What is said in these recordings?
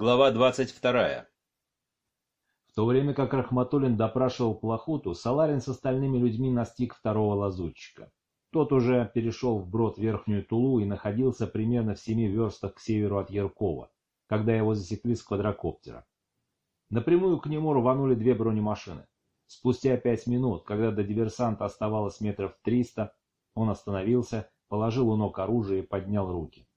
Глава 22. В то время как Рахматуллин допрашивал Плахуту, Саларин с остальными людьми настиг второго лазутчика. Тот уже перешел вброд Верхнюю Тулу и находился примерно в семи верстах к северу от Яркова, когда его засекли с квадрокоптера. Напрямую к нему рванули две бронемашины. Спустя пять минут, когда до диверсанта оставалось метров триста, он остановился, положил у ног оружие и поднял руки.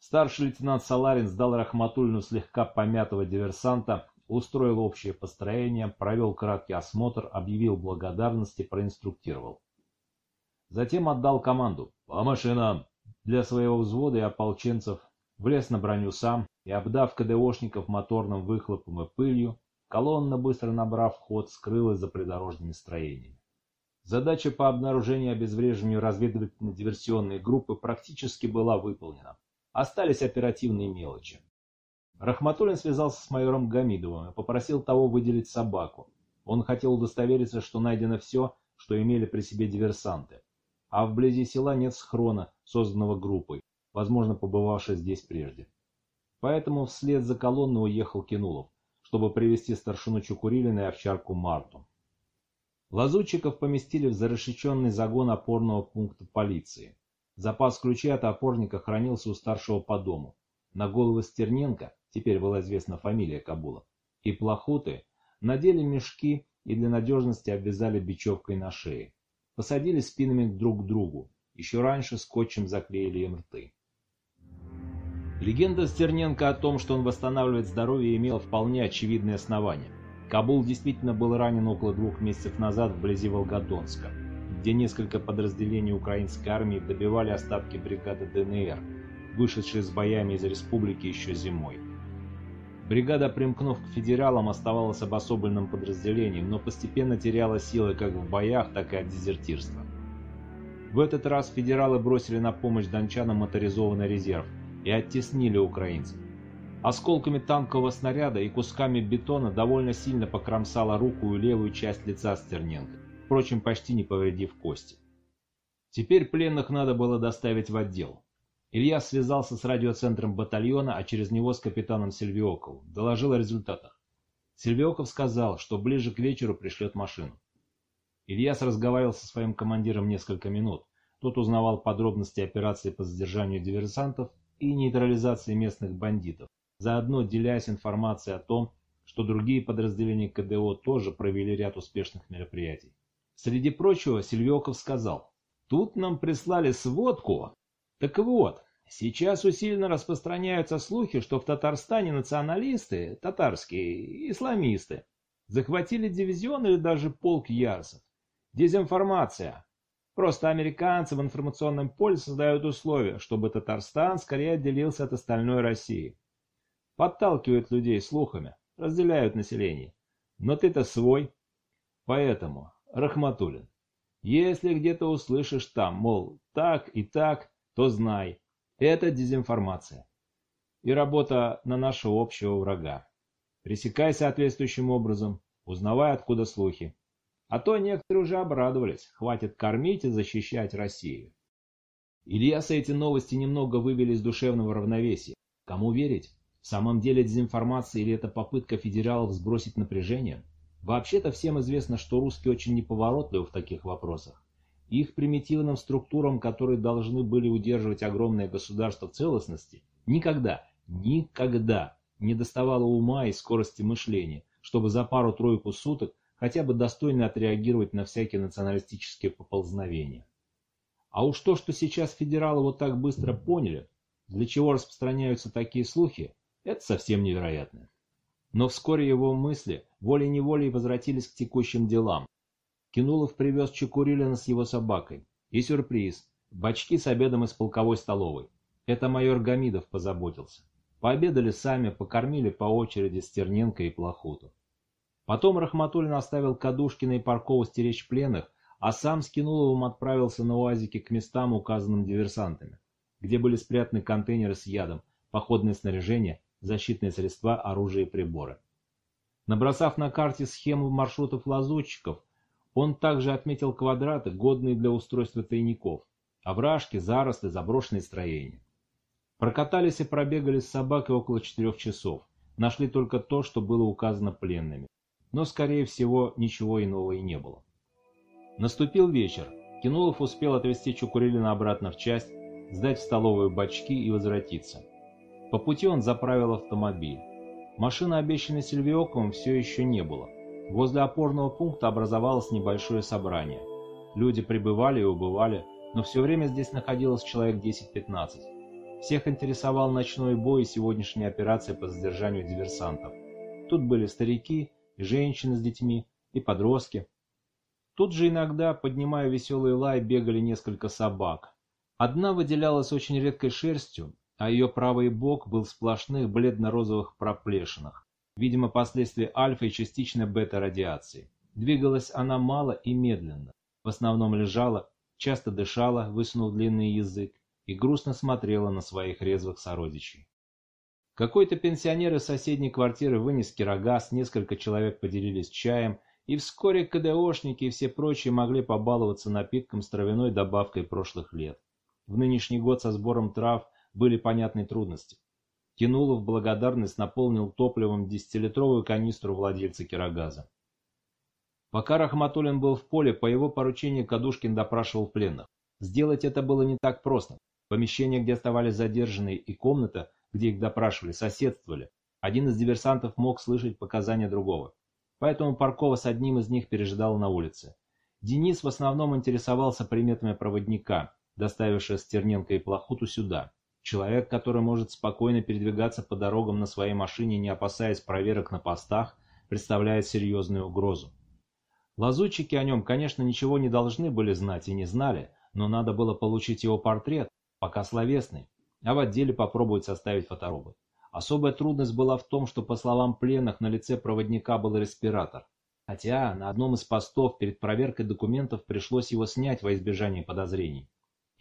Старший лейтенант Саларин сдал Рахматульну слегка помятого диверсанта, устроил общее построение, провел краткий осмотр, объявил благодарность и проинструктировал. Затем отдал команду «По машинам!» для своего взвода и ополченцев, влез на броню сам и, обдав КДОшников моторным выхлопом и пылью, колонна, быстро набрав ход, скрылась за придорожными строениями. Задача по обнаружению и обезвреживанию разведывательно-диверсионной группы практически была выполнена. Остались оперативные мелочи. Рахматуллин связался с майором Гамидовым и попросил того выделить собаку. Он хотел удостовериться, что найдено все, что имели при себе диверсанты. А вблизи села нет схрона, созданного группой, возможно, побывавшей здесь прежде. Поэтому вслед за колонной уехал Кинулов, чтобы привести старшину Чукурилина и овчарку Марту. Лазутчиков поместили в зарешеченный загон опорного пункта полиции. Запас ключей от опорника хранился у старшего по дому. На голову Стерненко, теперь была известна фамилия Кабула, и Плохуты надели мешки и для надежности обвязали бечевкой на шее. Посадили спинами друг к другу, еще раньше скотчем заклеили им рты. Легенда Стерненко о том, что он восстанавливает здоровье, имела вполне очевидные основания. Кабул действительно был ранен около двух месяцев назад вблизи Волгодонска где несколько подразделений украинской армии добивали остатки бригады ДНР, вышедшей с боями из республики еще зимой. Бригада, примкнув к федералам, оставалась обособленным подразделением, но постепенно теряла силы как в боях, так и от дезертирства. В этот раз федералы бросили на помощь дончанам моторизованный резерв и оттеснили украинцев. Осколками танкового снаряда и кусками бетона довольно сильно покромсала руку и левую часть лица Стерненко впрочем, почти не повредив кости. Теперь пленных надо было доставить в отдел. Илья связался с радиоцентром батальона, а через него с капитаном Сильвиоковым, доложил о результатах. Сильвиоков сказал, что ближе к вечеру пришлет машину. Ильяс разговаривал со своим командиром несколько минут. Тот узнавал подробности операции по задержанию диверсантов и нейтрализации местных бандитов, заодно делясь информацией о том, что другие подразделения КДО тоже провели ряд успешных мероприятий. Среди прочего Сильвеков сказал, «Тут нам прислали сводку. Так вот, сейчас усиленно распространяются слухи, что в Татарстане националисты, татарские, исламисты, захватили дивизион или даже полк ярсов. Дезинформация. Просто американцы в информационном поле создают условия, чтобы Татарстан скорее отделился от остальной России. Подталкивают людей слухами, разделяют население. Но ты-то свой. Поэтому Рахматуллин. Если где-то услышишь там, мол, так и так, то знай, это дезинформация. И работа на нашего общего врага. Пресекай соответствующим образом, узнавай, откуда слухи. А то некоторые уже обрадовались, хватит кормить и защищать Россию. Ильяса эти новости немного вывели из душевного равновесия. Кому верить? В самом деле дезинформация или это попытка федералов сбросить напряжение? Вообще-то всем известно, что русские очень неповоротливы в таких вопросах. Их примитивным структурам, которые должны были удерживать огромное государство в целостности, никогда, никогда не доставало ума и скорости мышления, чтобы за пару-тройку суток хотя бы достойно отреагировать на всякие националистические поползновения. А уж то, что сейчас федералы вот так быстро поняли, для чего распространяются такие слухи, это совсем невероятно. Но вскоре его мысли волей-неволей возвратились к текущим делам. Кинулов привез Чекурилина с его собакой. И сюрприз. Бачки с обедом из полковой столовой. Это майор Гамидов позаботился. Пообедали сами, покормили по очереди Стерненко и Плохоту. Потом Рахматуллин оставил Кадушкина и Паркова стеречь пленных, а сам с Кинуловым отправился на УАЗике к местам, указанным диверсантами, где были спрятаны контейнеры с ядом, походное снаряжение защитные средства, оружие и приборы. Набросав на карте схему маршрутов лазутчиков, он также отметил квадраты, годные для устройства тайников, овражки, заросли, заброшенные строения. Прокатались и пробегали с собакой около четырех часов. Нашли только то, что было указано пленными. Но, скорее всего, ничего иного и не было. Наступил вечер. Кинулов успел отвезти Чукурилина обратно в часть, сдать в столовую бачки и возвратиться. По пути он заправил автомобиль. Машины, обещанной Сильвиоковым, все еще не было. Возле опорного пункта образовалось небольшое собрание. Люди прибывали и убывали, но все время здесь находилось человек 10-15. Всех интересовал ночной бой и сегодняшняя операция по задержанию диверсантов. Тут были старики, и женщины с детьми, и подростки. Тут же иногда, поднимая веселый лай, бегали несколько собак. Одна выделялась очень редкой шерстью, а ее правый бок был в сплошных бледно-розовых проплешинах. Видимо, последствия альфа и частично бета-радиации. Двигалась она мало и медленно. В основном лежала, часто дышала, высунув длинный язык, и грустно смотрела на своих резвых сородичей. Какой-то пенсионер из соседней квартиры вынес кирогаз, несколько человек поделились чаем, и вскоре КДОшники и все прочие могли побаловаться напитком с травяной добавкой прошлых лет. В нынешний год со сбором трав были понятны трудности. Кинулов благодарность наполнил топливом десятилитровую канистру владельца кирогаза. Пока Рахматуллин был в поле, по его поручению Кадушкин допрашивал пленных. Сделать это было не так просто. Помещение, где оставались задержанные, и комната, где их допрашивали, соседствовали. Один из диверсантов мог слышать показания другого. Поэтому Паркова с одним из них пережидал на улице. Денис в основном интересовался приметами проводника, доставившего Стерненко и Плохуту сюда. Человек, который может спокойно передвигаться по дорогам на своей машине, не опасаясь проверок на постах, представляет серьезную угрозу. Лазутчики о нем, конечно, ничего не должны были знать и не знали, но надо было получить его портрет, пока словесный, а в отделе попробовать составить фоторобот. Особая трудность была в том, что, по словам пленных, на лице проводника был респиратор. Хотя на одном из постов перед проверкой документов пришлось его снять во избежание подозрений.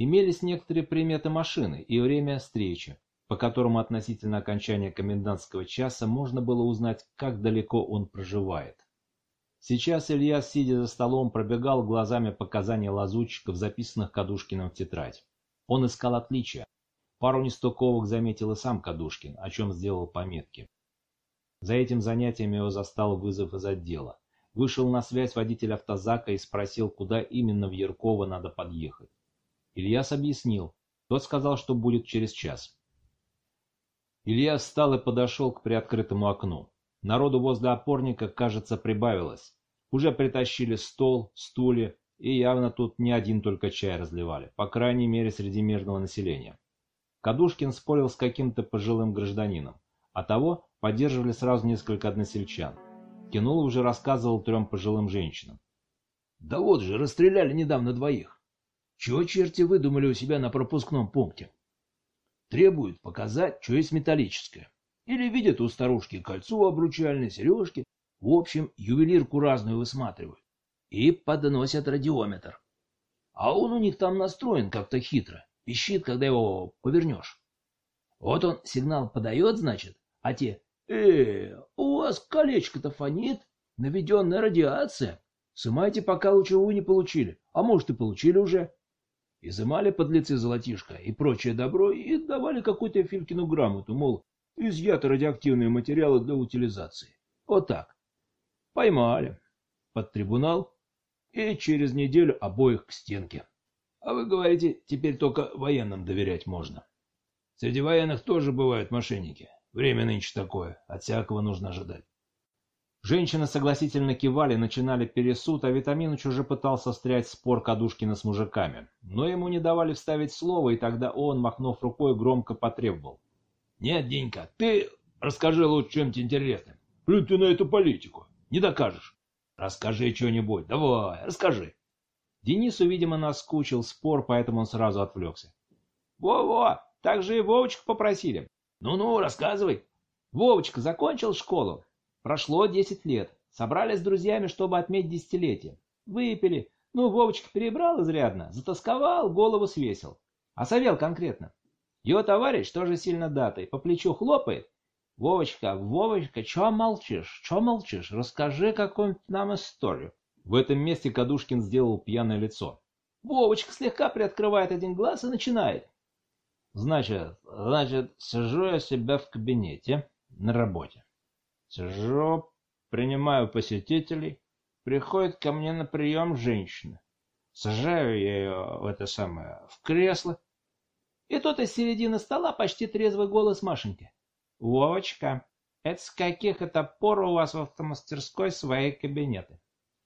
Имелись некоторые приметы машины и время встречи, по которому относительно окончания комендантского часа можно было узнать, как далеко он проживает. Сейчас Илья, сидя за столом, пробегал глазами показания лазутчиков, записанных Кадушкиным в тетрадь. Он искал отличия. Пару нестыковок заметил и сам Кадушкин, о чем сделал пометки. За этим занятием его застал вызов из отдела. Вышел на связь водитель автозака и спросил, куда именно в Ярково надо подъехать. Ильяс объяснил. Тот сказал, что будет через час. Илья встал и подошел к приоткрытому окну. Народу возле опорника, кажется, прибавилось. Уже притащили стол, стулья, и явно тут не один только чай разливали, по крайней мере среди мирного населения. Кадушкин спорил с каким-то пожилым гражданином, а того поддерживали сразу несколько односельчан. Кинул уже рассказывал трем пожилым женщинам. «Да вот же, расстреляли недавно двоих. Чего черти выдумали у себя на пропускном пункте? Требуют показать, что есть металлическое. Или видят у старушки кольцо обручальное, сережки. В общем, ювелирку разную высматривают. И подносят радиометр. А он у них там настроен как-то хитро. Пищит, когда его повернешь. Вот он сигнал подает, значит, а те «Э, у вас колечко-то фонит, наведенная радиация. Сымайте, пока лучше вы не получили. А может и получили уже». Изымали подлецы золотишко и прочее добро и давали какую-то Филькину грамоту, мол, изъяты радиоактивные материалы для утилизации. Вот так. Поймали. Под трибунал. И через неделю обоих к стенке. А вы говорите, теперь только военным доверять можно. Среди военных тоже бывают мошенники. Время нынче такое, от всякого нужно ожидать. Женщины согласительно кивали, начинали пересуд, а Витаминыч уже пытался встрять спор Кадушкина с мужиками. Но ему не давали вставить слово, и тогда он, махнув рукой, громко потребовал. «Нет, Денька, ты расскажи лучше чем-нибудь интересным. Плюнь ты на эту политику. Не докажешь. Расскажи что-нибудь. Давай, расскажи». Денису, видимо, наскучил спор, поэтому он сразу отвлекся. «Во-во, так же и Вовочку попросили. Ну-ну, рассказывай». Вовочка закончил школу, Прошло десять лет. Собрались с друзьями, чтобы отметить десятилетие. Выпили. Ну, Вовочка перебрал изрядно, затасковал, голову свесил. А Савел конкретно. Его товарищ тоже сильно датой, по плечу хлопает. Вовочка, Вовочка, чё молчишь? Чё молчишь? Расскажи какую-нибудь нам историю. В этом месте Кадушкин сделал пьяное лицо. Вовочка слегка приоткрывает один глаз и начинает. Значит, значит, сижу я себя в кабинете на работе. Сижу, принимаю посетителей, приходит ко мне на прием женщина. Сажаю я ее в это самое, в кресло. И тут из середины стола почти трезвый голос Машеньки. «Вовочка, это с каких это пор у вас в автомастерской свои кабинеты?»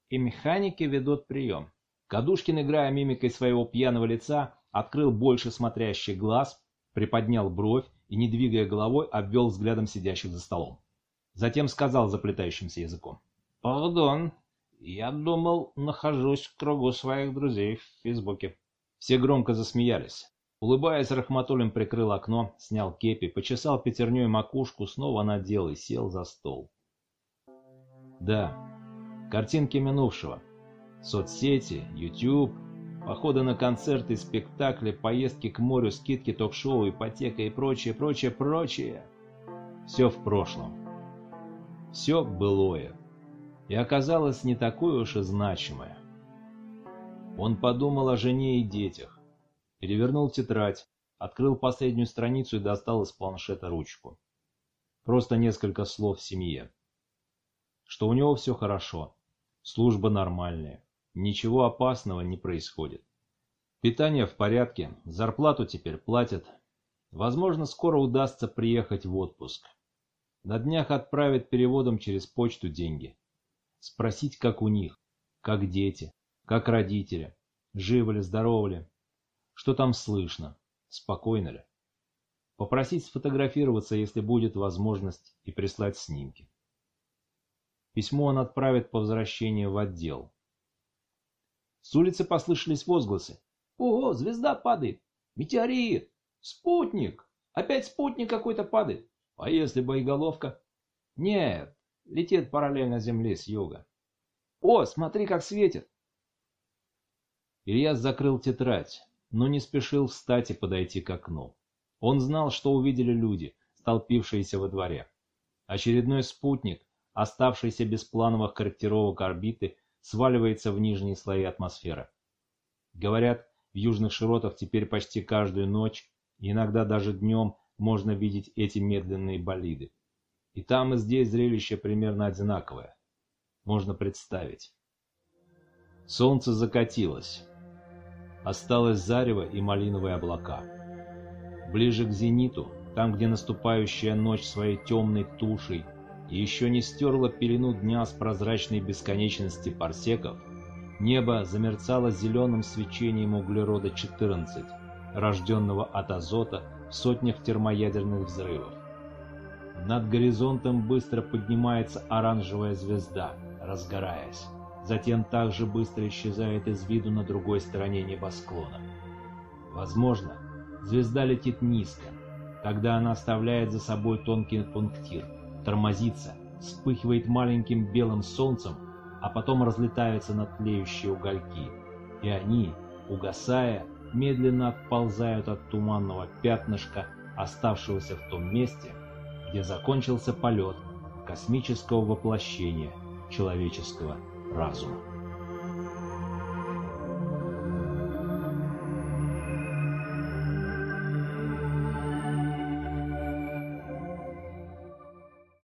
И механики ведут прием. Кадушкин, играя мимикой своего пьяного лица, открыл больше смотрящий глаз, приподнял бровь и, не двигая головой, обвел взглядом сидящих за столом. Затем сказал заплетающимся языком. «Пардон, я думал, нахожусь в кругу своих друзей в Фейсбуке». Все громко засмеялись. Улыбаясь, Рахматуллин прикрыл окно, снял кепи, почесал пятерней макушку, снова надел и сел за стол. Да, картинки минувшего. Соцсети, YouTube, Походы на концерты, спектакли, поездки к морю, скидки, ток-шоу, ипотека и прочее, прочее, прочее. Все в прошлом. Все былое. И оказалось не такое уж и значимое. Он подумал о жене и детях. Перевернул тетрадь, открыл последнюю страницу и достал из планшета ручку. Просто несколько слов семье. Что у него все хорошо, служба нормальная, Ничего опасного не происходит. Питание в порядке, зарплату теперь платят. Возможно, скоро удастся приехать в отпуск. На днях отправят переводом через почту деньги. Спросить, как у них, как дети, как родители, живы ли, здоровы ли, что там слышно, спокойно ли. Попросить сфотографироваться, если будет возможность, и прислать снимки. Письмо он отправит по возвращении в отдел. С улицы послышались возгласы. «Ого, звезда падает! Метеорит! Спутник! Опять спутник какой-то падает! А если боеголовка?» «Нет, летит параллельно Земле с юга. О, смотри, как светит!» Ильяс закрыл тетрадь, но не спешил встать и подойти к окну. Он знал, что увидели люди, столпившиеся во дворе. Очередной спутник, оставшийся без плановых корректировок орбиты, сваливается в нижние слои атмосферы. Говорят, в южных широтах теперь почти каждую ночь, иногда даже днем, можно видеть эти медленные болиды. И там, и здесь зрелище примерно одинаковое. Можно представить. Солнце закатилось. Осталось зарево и малиновые облака. Ближе к зениту, там, где наступающая ночь своей темной тушей еще не стерла пелену дня с прозрачной бесконечности парсеков, небо замерцало зеленым свечением углерода-14, рожденного от азота в сотнях термоядерных взрывов. Над горизонтом быстро поднимается оранжевая звезда, разгораясь. Затем также быстро исчезает из виду на другой стороне небосклона. Возможно, звезда летит низко, когда она оставляет за собой тонкий пунктир – тормозится, вспыхивает маленьким белым солнцем, а потом разлетаются на тлеющие угольки, и они, угасая, медленно отползают от туманного пятнышка, оставшегося в том месте, где закончился полет космического воплощения человеческого разума.